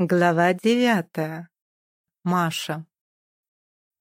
Глава девятая. Маша.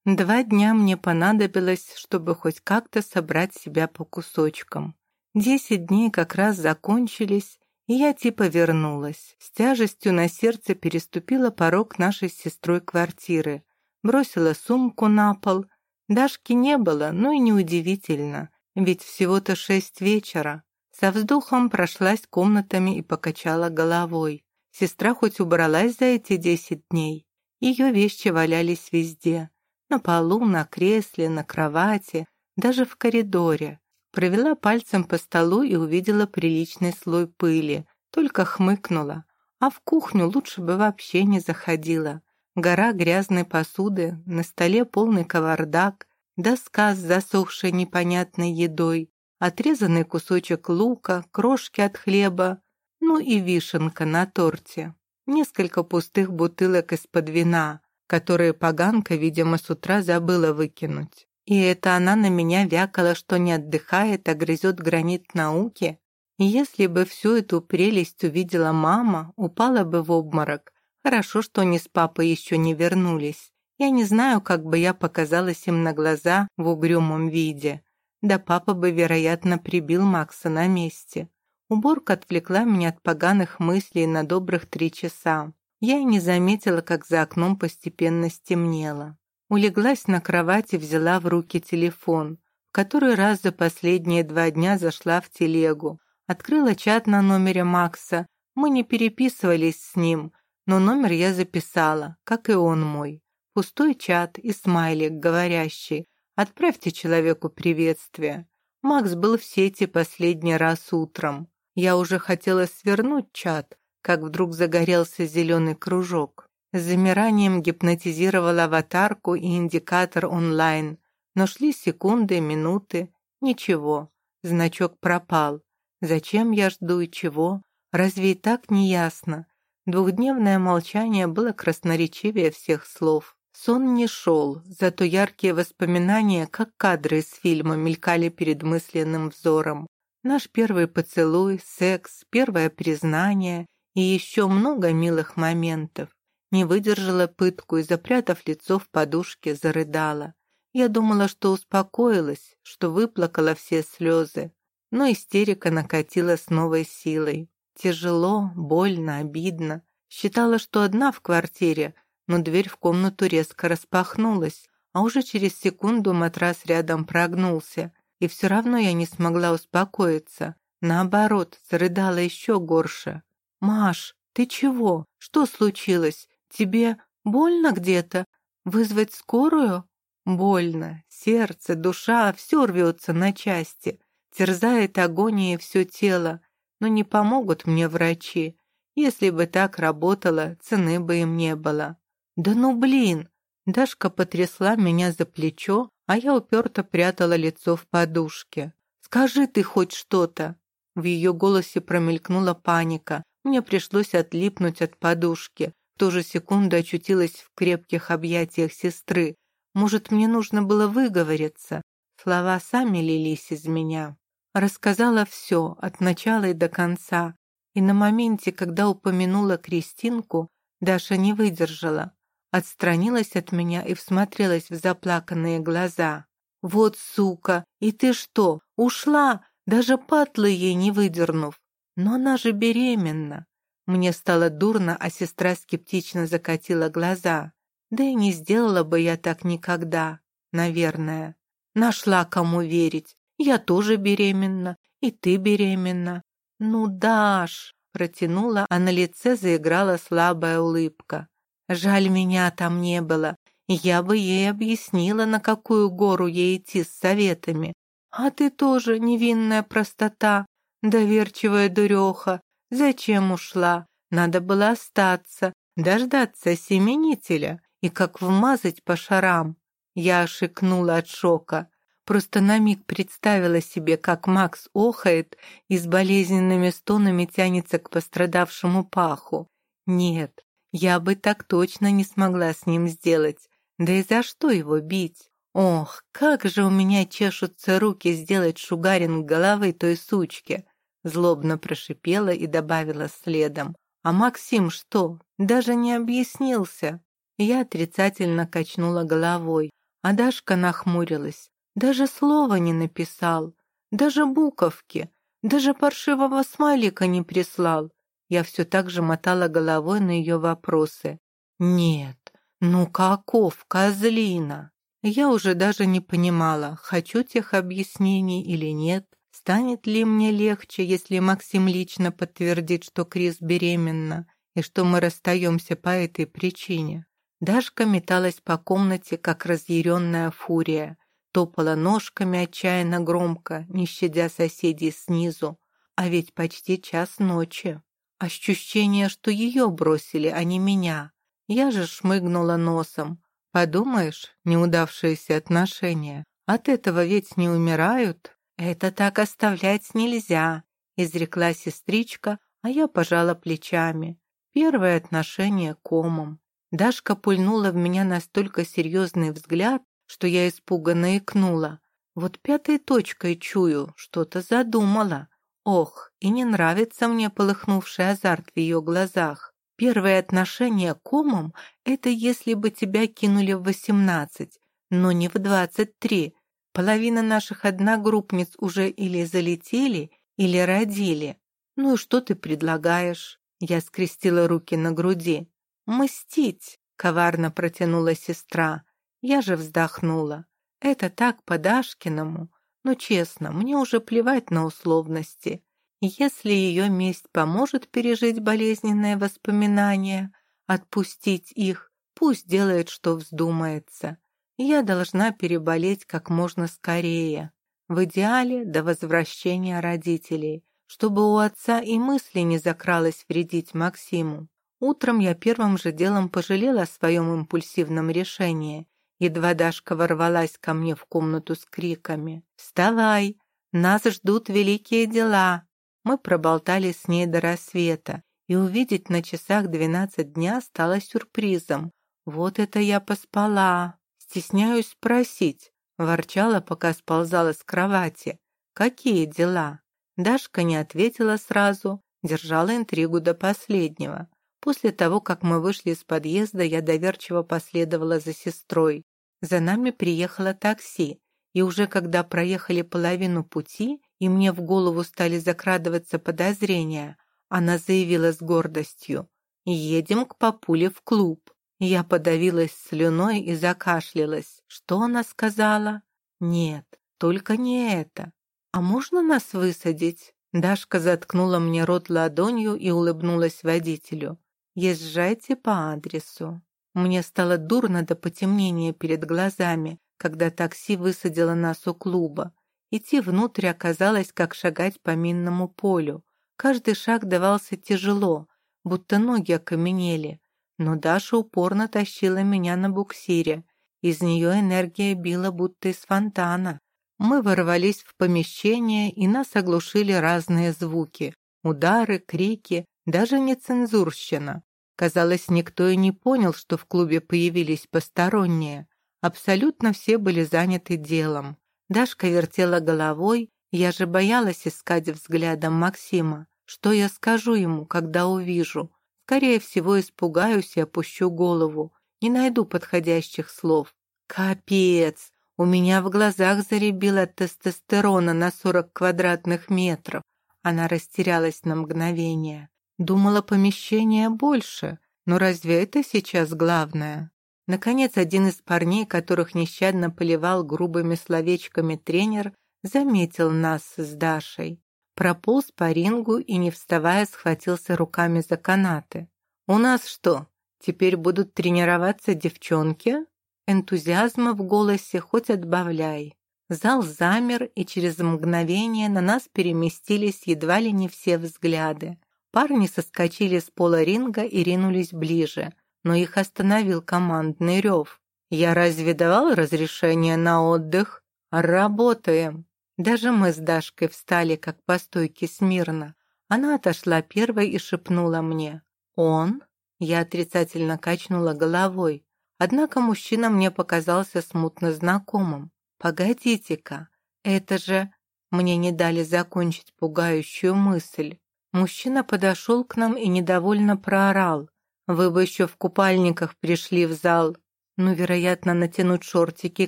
Два дня мне понадобилось, чтобы хоть как-то собрать себя по кусочкам. Десять дней как раз закончились, и я типа вернулась. С тяжестью на сердце переступила порог нашей с сестрой квартиры. Бросила сумку на пол. Дашки не было, но и неудивительно, ведь всего-то шесть вечера. Со вздохом прошлась комнатами и покачала головой. Сестра хоть убралась за эти десять дней. Ее вещи валялись везде. На полу, на кресле, на кровати, даже в коридоре. Провела пальцем по столу и увидела приличный слой пыли. Только хмыкнула. А в кухню лучше бы вообще не заходила. Гора грязной посуды, на столе полный кавардак, доска с засохшей непонятной едой, отрезанный кусочек лука, крошки от хлеба, ну и вишенка на торте. Несколько пустых бутылок из-под вина, которые поганка, видимо, с утра забыла выкинуть. И это она на меня вякала, что не отдыхает, а грызет гранит науки. И если бы всю эту прелесть увидела мама, упала бы в обморок. Хорошо, что они с папой еще не вернулись. Я не знаю, как бы я показалась им на глаза в угрюмом виде. Да папа бы, вероятно, прибил Макса на месте. Уборка отвлекла меня от поганых мыслей на добрых три часа. Я и не заметила, как за окном постепенно стемнело. Улеглась на кровать и взяла в руки телефон. В который раз за последние два дня зашла в телегу. Открыла чат на номере Макса. Мы не переписывались с ним, но номер я записала, как и он мой. Пустой чат и смайлик, говорящий «Отправьте человеку приветствие». Макс был в сети последний раз утром. Я уже хотела свернуть чат, как вдруг загорелся зеленый кружок. С замиранием гипнотизировал аватарку и индикатор онлайн. Но шли секунды, минуты. Ничего. Значок пропал. Зачем я жду и чего? Разве и так не ясно? Двухдневное молчание было красноречивее всех слов. Сон не шел, зато яркие воспоминания, как кадры из фильма, мелькали перед мысленным взором. Наш первый поцелуй, секс, первое признание и еще много милых моментов. Не выдержала пытку и, запрятав лицо в подушке, зарыдала. Я думала, что успокоилась, что выплакала все слезы. Но истерика накатила с новой силой. Тяжело, больно, обидно. Считала, что одна в квартире, но дверь в комнату резко распахнулась, а уже через секунду матрас рядом прогнулся, и все равно я не смогла успокоиться. Наоборот, зарыдала еще горше. «Маш, ты чего? Что случилось? Тебе больно где-то? Вызвать скорую?» Больно. Сердце, душа, все рвется на части. Терзает агония все тело. Но не помогут мне врачи. Если бы так работало, цены бы им не было. «Да ну блин!» Дашка потрясла меня за плечо, а я уперто прятала лицо в подушке. «Скажи ты хоть что-то!» В ее голосе промелькнула паника. Мне пришлось отлипнуть от подушки. В ту же секунду очутилась в крепких объятиях сестры. Может, мне нужно было выговориться? Слова сами лились из меня. Рассказала все, от начала и до конца. И на моменте, когда упомянула Кристинку, Даша не выдержала отстранилась от меня и всмотрелась в заплаканные глаза. «Вот сука! И ты что, ушла, даже патлы ей не выдернув? Но она же беременна!» Мне стало дурно, а сестра скептично закатила глаза. Да и не сделала бы я так никогда, наверное. Нашла кому верить. Я тоже беременна, и ты беременна. Ну, Даш, протянула, а на лице заиграла слабая улыбка. Жаль, меня там не было. Я бы ей объяснила, на какую гору ей идти с советами. А ты тоже невинная простота, доверчивая дуреха. Зачем ушла? Надо было остаться, дождаться семенителя и как вмазать по шарам. Я ошикнула от шока. Просто на миг представила себе, как Макс охает и с болезненными стонами тянется к пострадавшему паху. Нет, я бы так точно не смогла с ним сделать. Да и за что его бить? Ох, как же у меня чешутся руки сделать шугаринг головы той сучки. Злобно прошипела и добавила следом. А Максим что, Даже не объяснился. Я отрицательно качнула головой, а Дашка нахмурилась. Даже слова не написал, даже буковки, даже паршивого смайлика не прислал. Я все так же мотала головой на ее вопросы. «Нет, ну каков козлина?» Я уже даже не понимала, хочу тех объяснений или нет. Станет ли мне легче, если Максим лично подтвердит, что Крис беременна и что мы расстаемся по этой причине? Дашка металась по комнате, как разъяренная фурия, топала ножками отчаянно громко, не щадя соседей снизу. А ведь почти час ночи. Ощущение, что ее бросили, а не меня. Я же шмыгнула носом. Подумаешь, неудавшиеся отношения. От этого ведь не умирают. Это так оставлять нельзя, изрекла сестричка, а я пожала плечами. Первое отношение комом. Дашка пульнула в меня настолько серьезный взгляд, что я испуганно икнула. Вот пятой точкой чую, что-то задумала. Ох, и не нравится мне полыхнувший азарт в ее глазах. Первое отношение к комам — это если бы тебя кинули в восемнадцать, но не в двадцать три. Половина наших одногруппниц уже или залетели, или родили. Ну и что ты предлагаешь? Я скрестила руки на груди. «Мстить!» — коварно протянула сестра. Я же вздохнула. Это так по-дашкиному. Но честно, мне уже плевать на условности. Если ее месть поможет пережить болезненные воспоминания, отпустить их, пусть делает, что вздумается. Я должна переболеть как можно скорее. В идеале до возвращения родителей, чтобы у отца и мысли не закралось вредить Максиму. Утром я первым же делом пожалела о своем импульсивном решении Едва Дашка ворвалась ко мне в комнату с криками «Вставай! Нас ждут великие дела!» Мы проболтали с ней до рассвета, и увидеть на часах двенадцать дня стало сюрпризом. «Вот это я поспала!» «Стесняюсь спросить», — ворчала, пока сползала с кровати. «Какие дела?» Дашка не ответила сразу, держала интригу до последнего. После того, как мы вышли из подъезда, я доверчиво последовала за сестрой. За нами приехало такси, и уже когда проехали половину пути, и мне в голову стали закрадываться подозрения, она заявила с гордостью «Едем к папуле в клуб». Я подавилась слюной и закашлялась. Что она сказала? «Нет, только не это. А можно нас высадить?» Дашка заткнула мне рот ладонью и улыбнулась водителю. Езжайте по адресу. Мне стало дурно до потемнения перед глазами, когда такси высадило нас у клуба. Идти внутрь оказалось, как шагать по минному полю. Каждый шаг давался тяжело, будто ноги окаменели. Но Даша упорно тащила меня на буксире. Из нее энергия била, будто из фонтана. Мы ворвались в помещение, и нас оглушили разные звуки. Удары, крики, даже нецензурщина. Казалось, никто и не понял, что в клубе появились посторонние. Абсолютно все были заняты делом. Дашка вертела головой, я же боялась искать взглядом Максима. Что я скажу ему, когда увижу? Скорее всего, испугаюсь и опущу голову. Не найду подходящих слов. Капец! У меня в глазах заребило тестостерона на 40 квадратных метров. Она растерялась на мгновение. Думала, помещение больше, но разве это сейчас главное? Наконец, один из парней, которых нещадно поливал грубыми словечками тренер, заметил нас с Дашей. Прополз по рингу и, не вставая, схватился руками за канаты. «У нас что, теперь будут тренироваться девчонки?» Энтузиазма в голосе хоть отбавляй. Зал замер, и через мгновение на нас переместились едва ли не все взгляды. Парни соскочили с пола ринга и ринулись ближе, но их остановил командный рев. «Я разве давал разрешение на отдых? Работаем!» Даже мы с Дашкой встали, как по стойке смирно. Она отошла первой и шепнула мне. «Он?» Я отрицательно качнула головой. Однако мужчина мне показался смутно знакомым. «Погодите-ка, это же...» Мне не дали закончить пугающую мысль. Мужчина подошел к нам и недовольно проорал. Вы бы еще в купальниках пришли в зал. Ну, вероятно, натянуть шортики и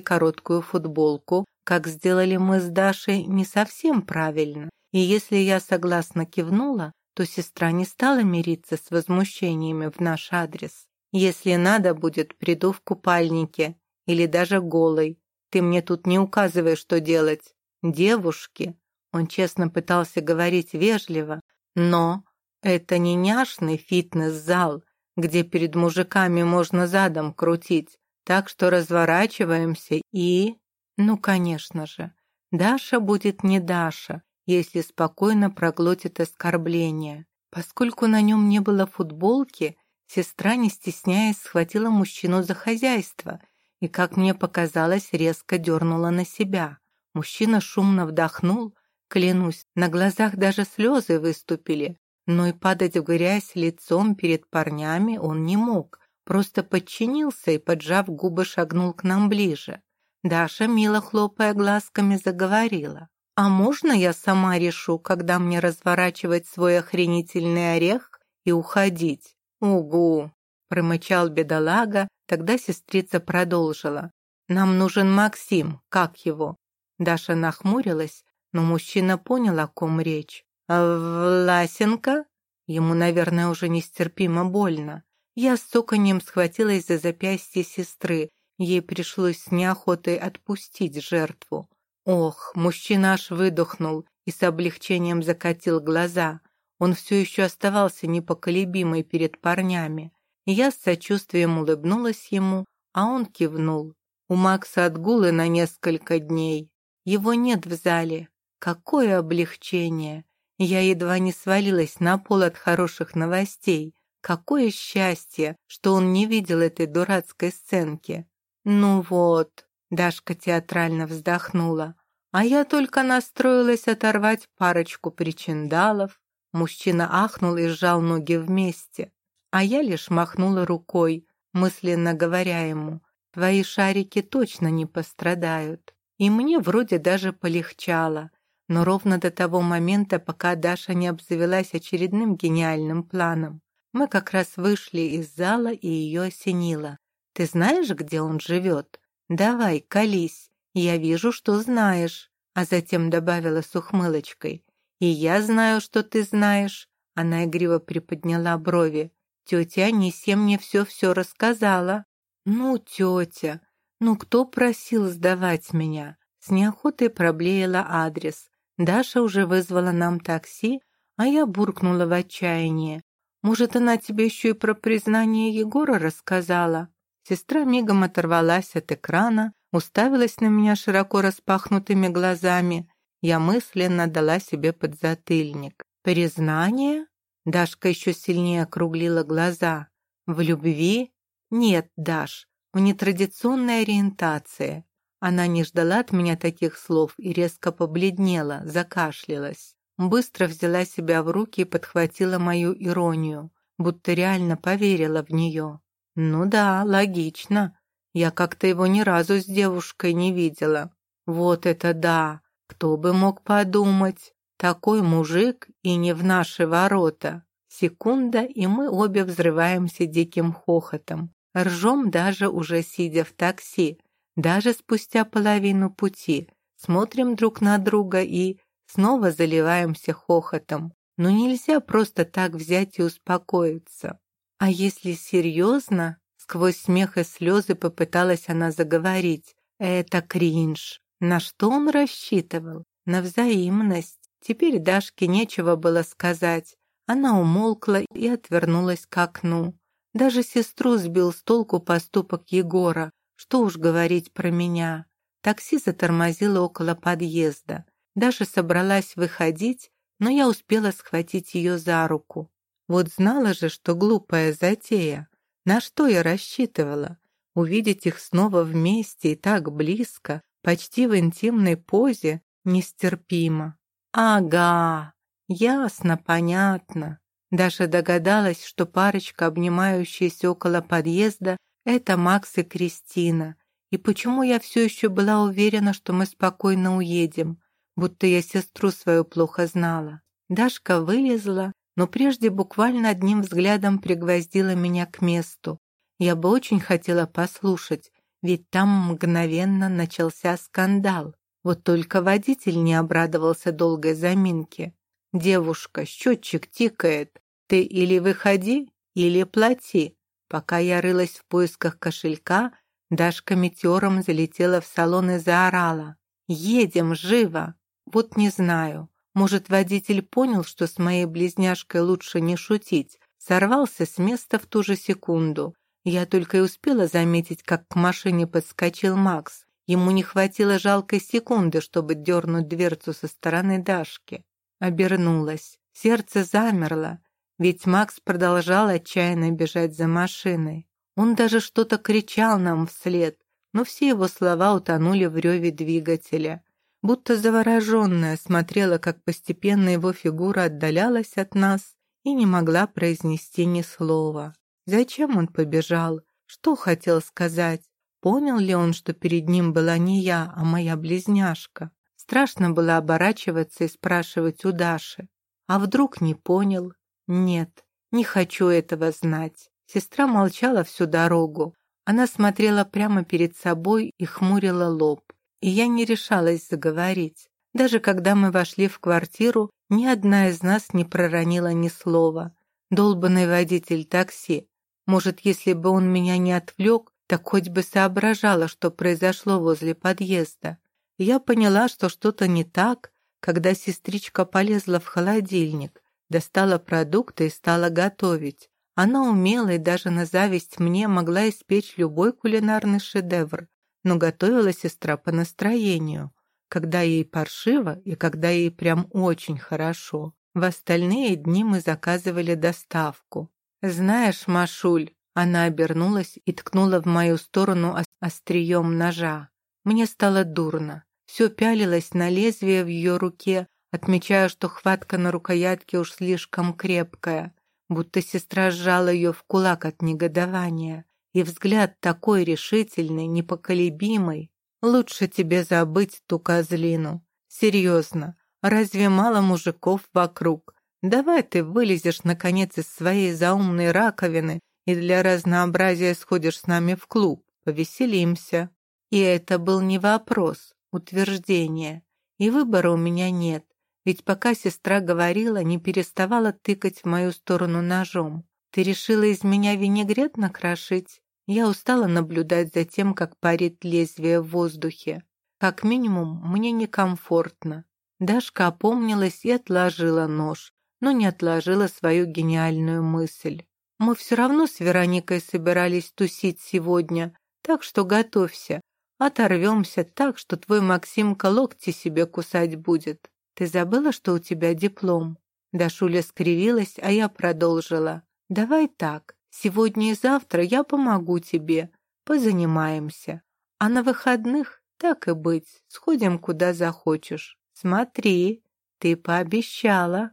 короткую футболку, как сделали мы с Дашей, не совсем правильно. И если я согласно кивнула, то сестра не стала мириться с возмущениями в наш адрес. Если надо будет, приду в купальнике или даже голой. Ты мне тут не указывай, что делать. Девушки. Он честно пытался говорить вежливо, но это не няшный фитнес-зал, где перед мужиками можно задом крутить. Так что разворачиваемся и... Ну, конечно же, Даша будет не Даша, если спокойно проглотит оскорбление. Поскольку на нем не было футболки, сестра, не стесняясь, схватила мужчину за хозяйство и, как мне показалось, резко дернула на себя. Мужчина шумно вдохнул, клянусь, на глазах даже слезы выступили, но и падать в грязь лицом перед парнями он не мог, просто подчинился и, поджав губы, шагнул к нам ближе. Даша, мило хлопая глазками, заговорила. «А можно я сама решу, когда мне разворачивать свой охренительный орех и уходить?» «Угу!» — промычал бедолага, тогда сестрица продолжила. «Нам нужен Максим, как его?» Даша нахмурилась, но мужчина понял, о ком речь. «Власенко?» Ему, наверное, уже нестерпимо больно. Я с цоканьем схватилась за запястье сестры. Ей пришлось с неохотой отпустить жертву. Ох, мужчина аж выдохнул и с облегчением закатил глаза. Он все еще оставался непоколебимой перед парнями. Я с сочувствием улыбнулась ему, а он кивнул. У Макса отгулы на несколько дней. Его нет в зале. Какое облегчение! Я едва не свалилась на пол от хороших новостей. Какое счастье, что он не видел этой дурацкой сценки. Ну вот, Дашка театрально вздохнула. А я только настроилась оторвать парочку причиндалов. Мужчина ахнул и сжал ноги вместе. А я лишь махнула рукой, мысленно говоря ему, «Твои шарики точно не пострадают». И мне вроде даже полегчало, но ровно до того момента, пока Даша не обзавелась очередным гениальным планом. Мы как раз вышли из зала, и ее осенило. «Ты знаешь, где он живет? Давай, колись. Я вижу, что знаешь». А затем добавила с ухмылочкой. «И я знаю, что ты знаешь». Она игриво приподняла брови. «Тетя Анисия мне все-все рассказала». «Ну, тетя, ну кто просил сдавать меня?» С неохотой проблеяла адрес. Даша уже вызвала нам такси, а я буркнула в отчаянии. «Может, она тебе еще и про признание Егора рассказала?» Сестра мигом оторвалась от экрана, уставилась на меня широко распахнутыми глазами. Я мысленно дала себе подзатыльник. «Признание?» Дашка еще сильнее округлила глаза. «В любви?» «Нет, Даш, в нетрадиционной ориентации». Она не ждала от меня таких слов и резко побледнела, закашлялась. Быстро взяла себя в руки и подхватила мою иронию, будто реально поверила в нее. «Ну да, логично. Я как-то его ни разу с девушкой не видела. Вот это да! Кто бы мог подумать? Такой мужик и не в наши ворота. Секунда, и мы обе взрываемся диким хохотом. Ржем даже уже сидя в такси, даже спустя половину пути. Смотрим друг на друга и снова заливаемся хохотом. Но нельзя просто так взять и успокоиться. А если серьезно, сквозь смех и слезы попыталась она заговорить. Это кринж. На что он рассчитывал? На взаимность. Теперь Дашке нечего было сказать. Она умолкла и отвернулась к окну. Даже сестру сбил с толку поступок Егора. Что уж говорить про меня. Такси затормозило около подъезда. Даша собралась выходить, но я успела схватить ее за руку. Вот знала же, что глупая затея. На что я рассчитывала? Увидеть их снова вместе и так близко, почти в интимной позе, нестерпимо. Ага, ясно, понятно. Даша догадалась, что парочка, обнимающаяся около подъезда, это Макс и Кристина. И почему я все еще была уверена, что мы спокойно уедем, будто я сестру свою плохо знала. Дашка вылезла, но прежде буквально одним взглядом пригвоздила меня к месту. Я бы очень хотела послушать, ведь там мгновенно начался скандал. Вот только водитель не обрадовался долгой заминке. «Девушка, счетчик тикает. Ты или выходи, или плати». Пока я рылась в поисках кошелька, Дашка метеором залетела в салон и заорала. «Едем, живо!» Вот не знаю. Может, водитель понял, что с моей близняшкой лучше не шутить, сорвался с места в ту же секунду. Я только и успела заметить, как к машине подскочил Макс. Ему не хватило жалкой секунды, чтобы дернуть дверцу со стороны Дашки. Обернулась. Сердце замерло, ведь Макс продолжал отчаянно бежать за машиной. Он даже что-то кричал нам вслед, но все его слова утонули в реве двигателя. Будто завороженная смотрела, как постепенно его фигура отдалялась от нас и не могла произнести ни слова. Зачем он побежал? Что хотел сказать? Понял ли он, что перед ним была не я, а моя близняшка? Страшно было оборачиваться и спрашивать у Даши. А вдруг не понял? Нет, не хочу этого знать. Сестра молчала всю дорогу. Она смотрела прямо перед собой и хмурила лоб. И я не решалась заговорить. Даже когда мы вошли в квартиру, ни одна из нас не проронила ни слова. Долбанный водитель такси. Может, если бы он меня не отвлек, так хоть бы соображала, что произошло возле подъезда. Я поняла, что что-то не так, когда сестричка полезла в холодильник, достала продукты и стала готовить. Она умела и даже на зависть мне могла испечь любой кулинарный шедевр, но готовила сестра по настроению, когда ей паршиво и когда ей прям очень хорошо. В остальные дни мы заказывали доставку. «Знаешь, Машуль», она обернулась и ткнула в мою сторону острием ножа. Мне стало дурно. Все пялилось на лезвие в ее руке, отмечая, что хватка на рукоятке уж слишком крепкая будто сестра сжала ее в кулак от негодования. И взгляд такой решительный, непоколебимый. Лучше тебе забыть ту козлину. Серьезно, разве мало мужиков вокруг? Давай ты вылезешь, наконец, из своей заумной раковины и для разнообразия сходишь с нами в клуб. Повеселимся. И это был не вопрос, утверждение. И выбора у меня нет. Ведь пока сестра говорила, не переставала тыкать в мою сторону ножом. «Ты решила из меня винегрет накрошить?» Я устала наблюдать за тем, как парит лезвие в воздухе. Как минимум, мне некомфортно. Дашка опомнилась и отложила нож, но не отложила свою гениальную мысль. «Мы все равно с Вероникой собирались тусить сегодня, так что готовься. Оторвемся так, что твой Максимка локти себе кусать будет». «Ты забыла, что у тебя диплом?» Дашуля скривилась, а я продолжила. «Давай так, сегодня и завтра я помогу тебе, позанимаемся. А на выходных, так и быть, сходим куда захочешь. Смотри, ты пообещала».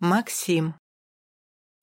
Максим.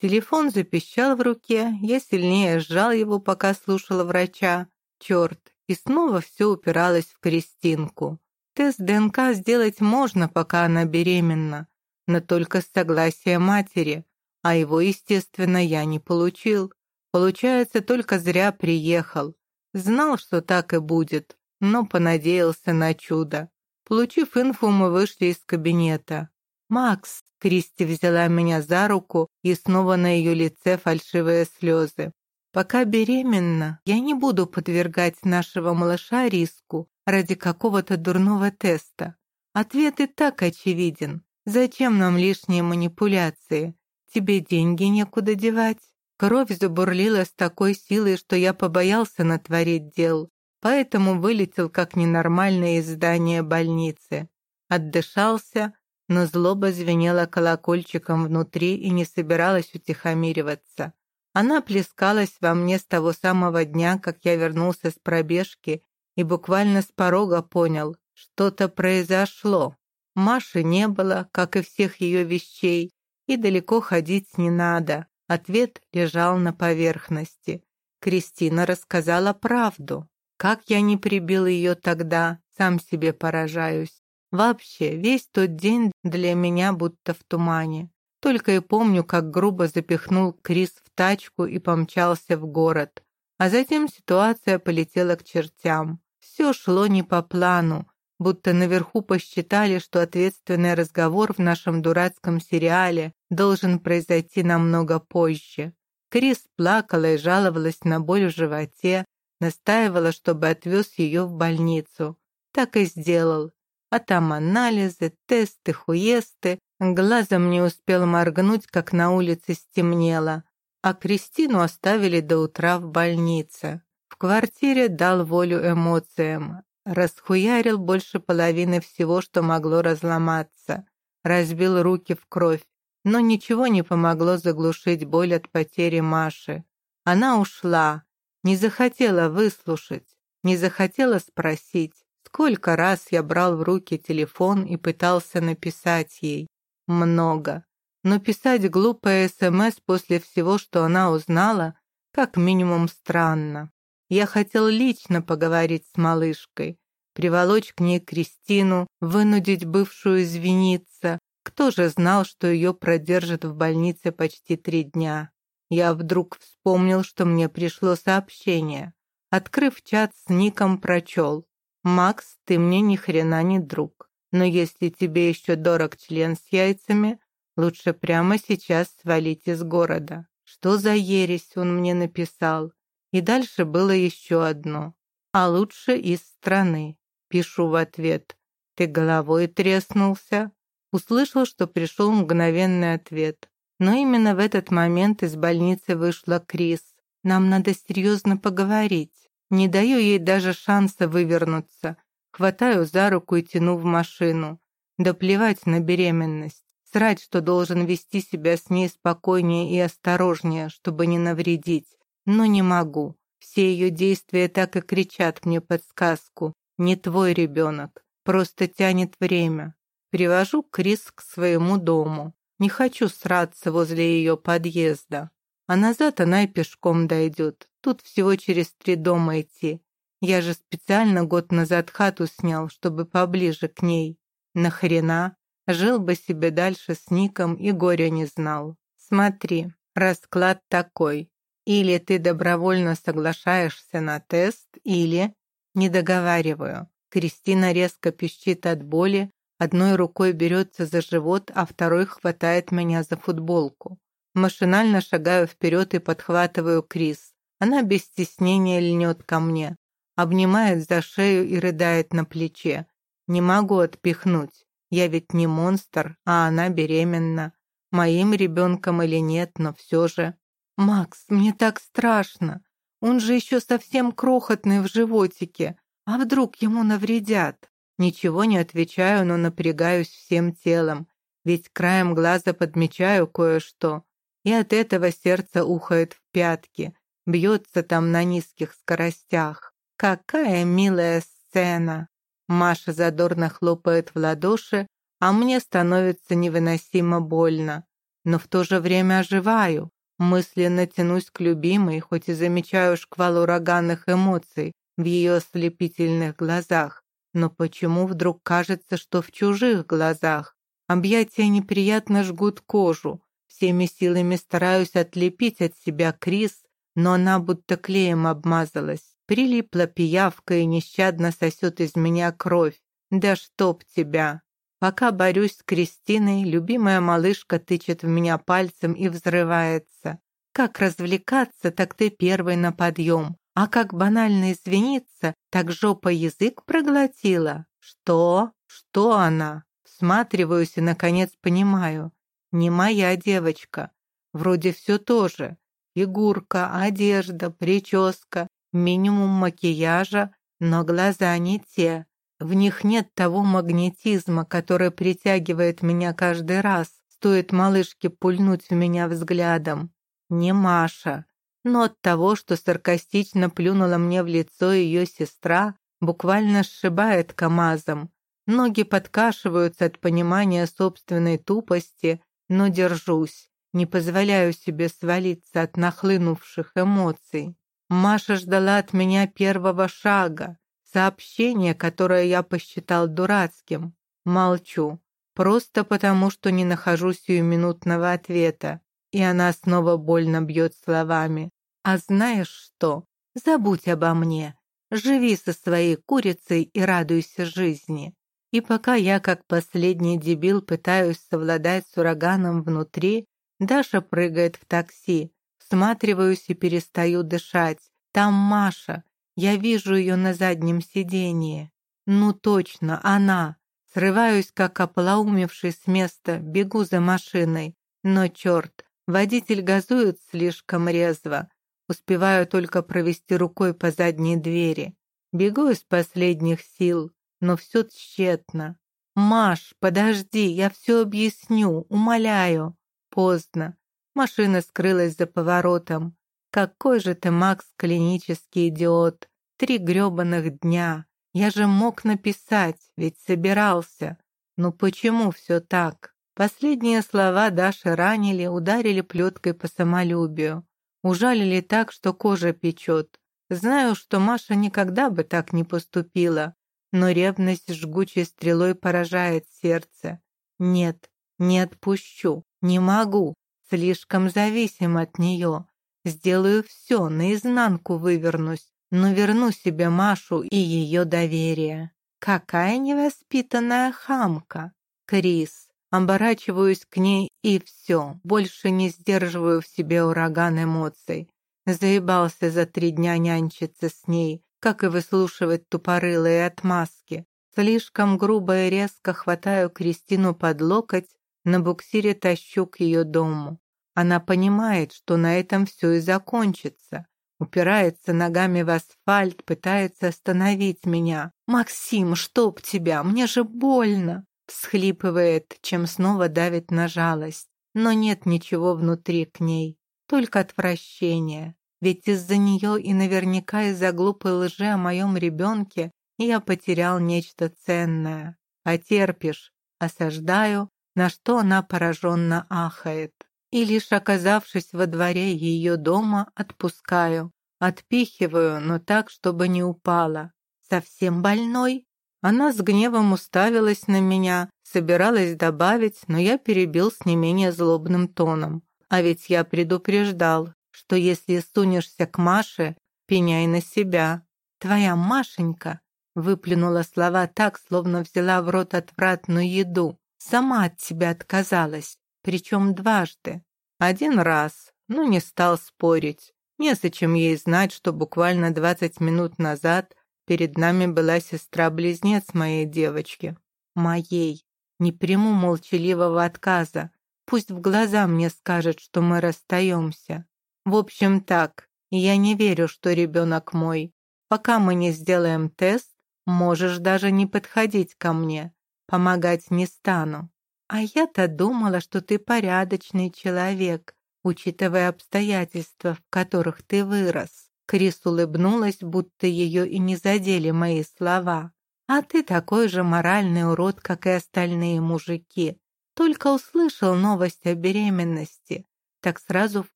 Телефон запищал в руке, я сильнее сжал его, пока слушала врача. Черт, и снова все упиралось в Кристинку. Тест ДНК сделать можно, пока она беременна, но только с согласия матери, а его, естественно, я не получил. Получается, только зря приехал. Знал, что так и будет, но понадеялся на чудо. Получив инфу, мы вышли из кабинета. «Макс!» — Кристи взяла меня за руку, и снова на ее лице фальшивые слезы. «Пока беременна, я не буду подвергать нашего малыша риску ради какого-то дурного теста. Ответ и так очевиден. Зачем нам лишние манипуляции? Тебе деньги некуда девать. Кровь забурлила с такой силой, что я побоялся натворить дел, поэтому вылетел как ненормальное из здания больницы. Отдышался, но злоба звенела колокольчиком внутри и не собиралась утихомириваться. Она плескалась во мне с того самого дня, как я вернулся с пробежки и буквально с порога понял, что-то произошло. Маши не было, как и всех ее вещей, и далеко ходить не надо. Ответ лежал на поверхности. Кристина рассказала правду. Как я не прибил ее тогда, сам себе поражаюсь. Вообще, весь тот день для меня будто в тумане. Только и помню, как грубо запихнул Крис в тачку и помчался в город. А затем ситуация полетела к чертям. Все шло не по плану, будто наверху посчитали, что ответственный разговор в нашем дурацком сериале должен произойти намного позже. Крис плакала и жаловалась на боль в животе, настаивала, чтобы отвез ее в больницу. Так и сделал. А там анализы, тесты, хуесты. Глазом не успел моргнуть, как на улице стемнело. А Кристину оставили до утра в больнице. В квартире дал волю эмоциям. Расхуярил больше половины всего, что могло разломаться. Разбил руки в кровь. Но ничего не помогло заглушить боль от потери Маши. Она ушла. Не захотела выслушать. Не захотела спросить. Сколько раз я брал в руки телефон и пытался написать ей. Много. Но писать глупое СМС после всего, что она узнала, как минимум странно. Я хотел лично поговорить с малышкой, приволочь к ней Кристину, вынудить бывшую извиниться. Кто же знал, что ее продержат в больнице почти три дня? Я вдруг вспомнил, что мне пришло сообщение. Открыв чат с ником, прочел. «Макс, ты мне ни хрена не друг. Но если тебе еще дорог член с яйцами, лучше прямо сейчас свалить из города». Что за ересь он мне написал? И дальше было еще одно. А лучше из страны. Пишу в ответ. Ты головой треснулся? Услышал, что пришел мгновенный ответ. Но именно в этот момент из больницы вышла Крис. Нам надо серьезно поговорить. Не даю ей даже шанса вывернуться. Хватаю за руку и тяну в машину. Да плевать на беременность. Срать, что должен вести себя с ней спокойнее и осторожнее, чтобы не навредить. Но не могу. Все ее действия так и кричат мне подсказку. Не твой ребенок. Просто тянет время. Привожу Крис к своему дому. Не хочу сраться возле ее подъезда. А назад она и пешком дойдет. Тут всего через три дома идти. Я же специально год назад хату снял, чтобы поближе к ней. Нахрена? Жил бы себе дальше с Ником и горя не знал. Смотри, расклад такой. Или ты добровольно соглашаешься на тест, или... Не договариваю. Кристина резко пищит от боли, одной рукой берется за живот, а второй хватает меня за футболку. Машинально шагаю вперед и подхватываю Крис. Она без стеснения льнет ко мне, обнимает за шею и рыдает на плече. Не могу отпихнуть. Я ведь не монстр, а она беременна. Моим ребенком или нет, но все же. «Макс, мне так страшно. Он же еще совсем крохотный в животике. А вдруг ему навредят?» Ничего не отвечаю, но напрягаюсь всем телом. Ведь краем глаза подмечаю кое-что. И от этого сердце ухает в пятки бьется там на низких скоростях. Какая милая сцена! Маша задорно хлопает в ладоши, а мне становится невыносимо больно. Но в то же время оживаю, мысленно тянусь к любимой, хоть и замечаю шквал ураганных эмоций в ее ослепительных глазах. Но почему вдруг кажется, что в чужих глазах? Объятия неприятно жгут кожу. Всеми силами стараюсь отлепить от себя Крис, но она будто клеем обмазалась. Прилипла пиявка и нещадно сосет из меня кровь. Да чтоб тебя! Пока борюсь с Кристиной, любимая малышка тычет в меня пальцем и взрывается. Как развлекаться, так ты первый на подъем. А как банально извиниться, так жопа язык проглотила. Что? Что она? Всматриваюсь и, наконец, понимаю. Не моя девочка. Вроде все то же. Фигурка, одежда, прическа, минимум макияжа, но глаза не те. В них нет того магнетизма, который притягивает меня каждый раз, стоит малышке пульнуть в меня взглядом. Не Маша, но от того, что саркастично плюнула мне в лицо ее сестра, буквально сшибает КамАЗом. Ноги подкашиваются от понимания собственной тупости, но держусь. Не позволяю себе свалиться от нахлынувших эмоций. Маша ждала от меня первого шага, сообщения, которое я посчитал дурацким. Молчу. Просто потому, что не нахожу сиюминутного ответа. И она снова больно бьет словами. А знаешь что? Забудь обо мне. Живи со своей курицей и радуйся жизни. И пока я, как последний дебил, пытаюсь совладать с ураганом внутри, Даша прыгает в такси. Всматриваюсь и перестаю дышать. Там Маша. Я вижу ее на заднем сидении. Ну точно, она. Срываюсь, как ополоумевший с места, бегу за машиной. Но черт, водитель газует слишком резво. Успеваю только провести рукой по задней двери. Бегу из последних сил, но все тщетно. «Маш, подожди, я все объясню, умоляю». Поздно. Машина скрылась за поворотом. Какой же ты, Макс, клинический идиот. Три грёбаных дня. Я же мог написать, ведь собирался. Ну почему все так? Последние слова Даши ранили, ударили плеткой по самолюбию. Ужалили так, что кожа печет. Знаю, что Маша никогда бы так не поступила, но ревность жгучей стрелой поражает сердце. Нет, не отпущу, не могу, слишком зависим от нее. Сделаю все, наизнанку вывернусь, но верну себе Машу и ее доверие. Какая невоспитанная хамка. Крис. Оборачиваюсь к ней и все, больше не сдерживаю в себе ураган эмоций. Заебался за три дня нянчиться с ней, как и выслушивать тупорылые отмазки. Слишком грубо и резко хватаю Кристину под локоть, на буксире тащу к ее дому. Она понимает, что на этом все и закончится. Упирается ногами в асфальт, пытается остановить меня. «Максим, чтоб тебя, мне же больно!» Всхлипывает, чем снова давит на жалость. Но нет ничего внутри к ней, только отвращение. Ведь из-за нее и наверняка из-за глупой лжи о моем ребенке я потерял нечто ценное. А терпишь, осаждаю, на что она пораженно ахает. И лишь оказавшись во дворе ее дома, отпускаю. Отпихиваю, но так, чтобы не упала. Совсем больной? Она с гневом уставилась на меня, собиралась добавить, но я перебил с не менее злобным тоном. А ведь я предупреждал, что если сунешься к Маше, пеняй на себя. Твоя Машенька выплюнула слова так, словно взяла в рот отвратную еду. Сама от тебя отказалась, причем дважды. Один раз, но не стал спорить. Незачем ей знать, что буквально двадцать минут назад Перед нами была сестра-близнец моей девочки. Моей. Не приму молчаливого отказа. Пусть в глаза мне скажет, что мы расстаемся. В общем так, я не верю, что ребенок мой. Пока мы не сделаем тест, можешь даже не подходить ко мне. Помогать не стану. А я-то думала, что ты порядочный человек, учитывая обстоятельства, в которых ты вырос. Крис улыбнулась, будто ее и не задели мои слова. «А ты такой же моральный урод, как и остальные мужики. Только услышал новость о беременности, так сразу в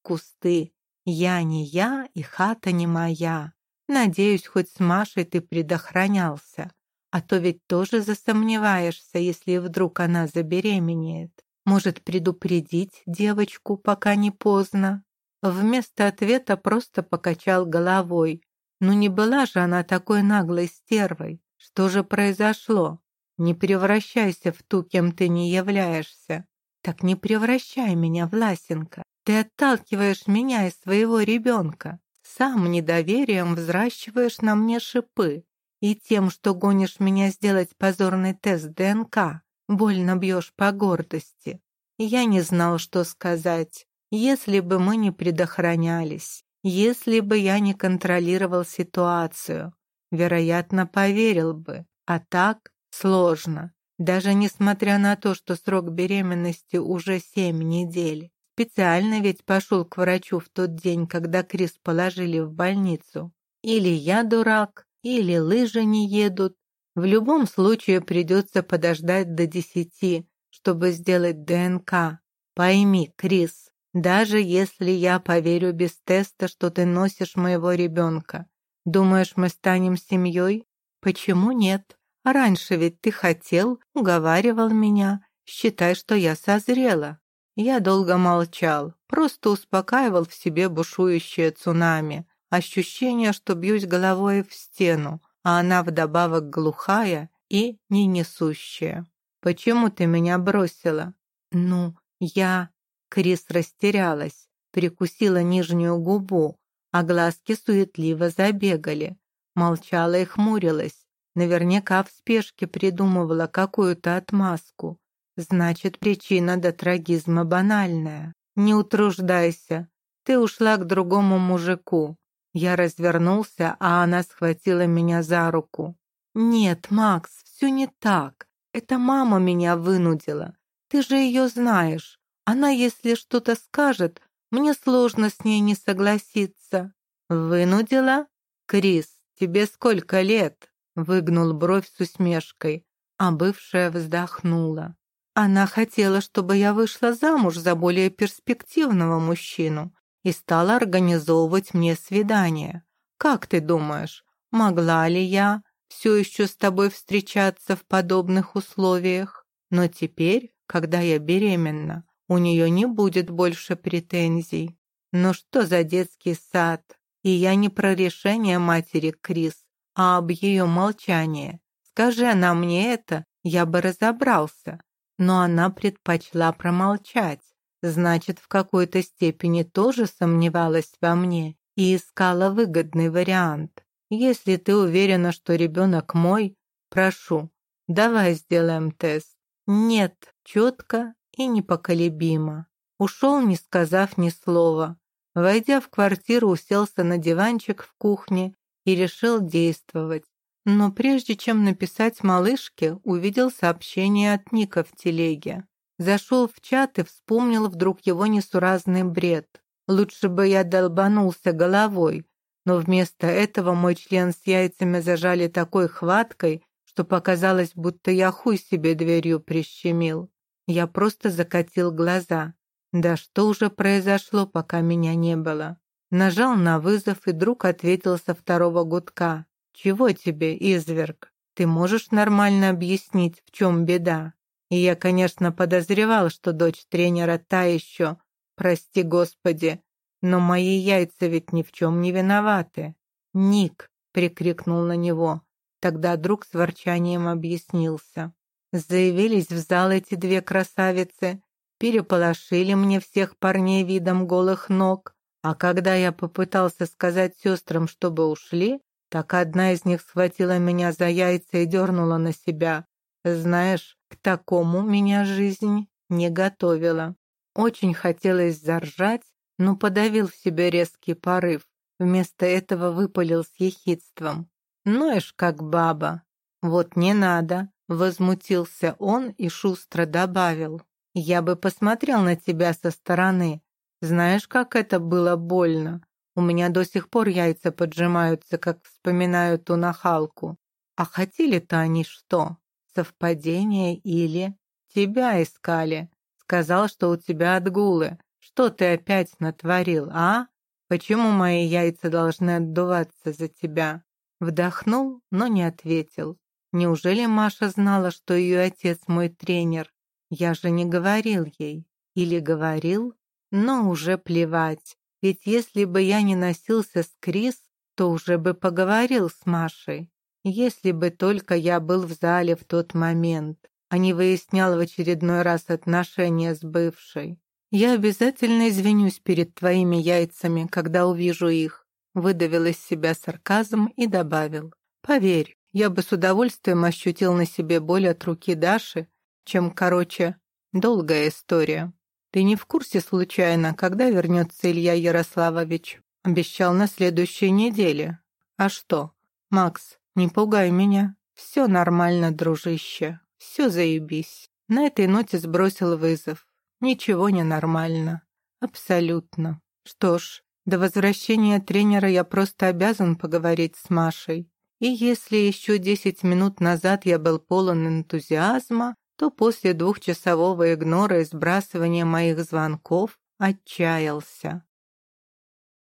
кусты. Я не я, и хата не моя. Надеюсь, хоть с Машей ты предохранялся. А то ведь тоже засомневаешься, если вдруг она забеременеет. Может, предупредить девочку, пока не поздно?» Вместо ответа просто покачал головой. Ну не была же она такой наглой стервой. Что же произошло? Не превращайся в ту, кем ты не являешься. Так не превращай меня, Власенко. Ты отталкиваешь меня и своего ребенка. Сам недоверием взращиваешь на мне шипы. И тем, что гонишь меня сделать позорный тест ДНК, больно бьешь по гордости. Я не знал, что сказать. Если бы мы не предохранялись, если бы я не контролировал ситуацию, вероятно, поверил бы. А так сложно. Даже несмотря на то, что срок беременности уже семь недель. Специально ведь пошел к врачу в тот день, когда Крис положили в больницу. Или я дурак, или лыжи не едут. В любом случае придется подождать до десяти, чтобы сделать ДНК. Пойми, Крис, даже если я поверю без теста, что ты носишь моего ребенка, думаешь, мы станем семьей? Почему нет? Раньше ведь ты хотел, уговаривал меня, Считай, что я созрела. Я долго молчал, просто успокаивал в себе бушующее цунами. Ощущение, что бьюсь головой в стену, а она вдобавок глухая и не несущая. «Почему ты меня бросила?» «Ну, я...» Крис растерялась, прикусила нижнюю губу, а глазки суетливо забегали. Молчала и хмурилась. Наверняка в спешке придумывала какую-то отмазку. Значит, причина до трагизма банальная. Не утруждайся. Ты ушла к другому мужику. Я развернулся, а она схватила меня за руку. «Нет, Макс, все не так. Это мама меня вынудила. Ты же ее знаешь. Она, если что-то скажет, мне сложно с ней не согласиться». «Вынудила? Крис, тебе сколько лет?» Выгнул бровь с усмешкой, а бывшая вздохнула. Она хотела, чтобы я вышла замуж за более перспективного мужчину и стала организовывать мне свидание. Как ты думаешь, могла ли я все еще с тобой встречаться в подобных условиях? Но теперь, когда я беременна, у нее не будет больше претензий. Ну что за детский сад? И я не про решение матери Крис, а об ее молчании. Скажи она мне это, я бы разобрался но она предпочла промолчать. Значит, в какой-то степени тоже сомневалась во мне и искала выгодный вариант. Если ты уверена, что ребенок мой, прошу, давай сделаем тест. Нет, четко и непоколебимо. Ушел, не сказав ни слова. Войдя в квартиру, уселся на диванчик в кухне и решил действовать. Но прежде чем написать малышке, увидел сообщение от Ника в телеге. Зашел в чат и вспомнил вдруг его несуразный бред. Лучше бы я долбанулся головой, но вместо этого мой член с яйцами зажали такой хваткой, что показалось, будто я хуй себе дверью прищемил. Я просто закатил глаза. Да что уже произошло, пока меня не было? Нажал на вызов, и друг ответил со второго гудка. «Чего тебе, изверг? Ты можешь нормально объяснить, в чем беда?» И я, конечно, подозревал, что дочь тренера та еще, прости господи, но мои яйца ведь ни в чем не виноваты. «Ник!» — прикрикнул на него. Тогда друг с ворчанием объяснился. Заявились в зал эти две красавицы, переполошили мне всех парней видом голых ног, а когда я попытался сказать сестрам, чтобы ушли, так одна из них схватила меня за яйца и дернула на себя. Знаешь, к такому меня жизнь не готовила. Очень хотелось заржать, но подавил в себе резкий порыв. Вместо этого выпалил с ехидством. «Ноешь, как баба». «Вот не надо», — возмутился он и шустро добавил. «Я бы посмотрел на тебя со стороны. Знаешь, как это было больно? У меня до сих пор яйца поджимаются, как вспоминаю ту нахалку. А хотели-то они что? Совпадение или... Тебя искали. Сказал, что у тебя отгулы. Что ты опять натворил, а? Почему мои яйца должны отдуваться за тебя? Вдохнул, но не ответил. Неужели Маша знала, что ее отец мой тренер? Я же не говорил ей. Или говорил? Но уже плевать. Ведь если бы я не носился с Крис, то уже бы поговорил с Машей. Если бы только я был в зале в тот момент, а не выяснял в очередной раз отношения с бывшей. Я обязательно извинюсь перед твоими яйцами, когда увижу их. Выдавил из себя сарказм и добавил. Поверь, я бы с удовольствием ощутил на себе боль от руки Даши, чем, короче, долгая история. Ты не в курсе случайно, когда вернется Илья Ярославович? Обещал на следующей неделе. А что? Макс, не пугай меня. Все нормально, дружище. Все заебись. На этой ноте сбросил вызов. Ничего не нормально. Абсолютно. Что ж, до возвращения тренера я просто обязан поговорить с Машей. И если еще десять минут назад я был полон энтузиазма, то после двухчасового игнора и сбрасывания моих звонков отчаялся.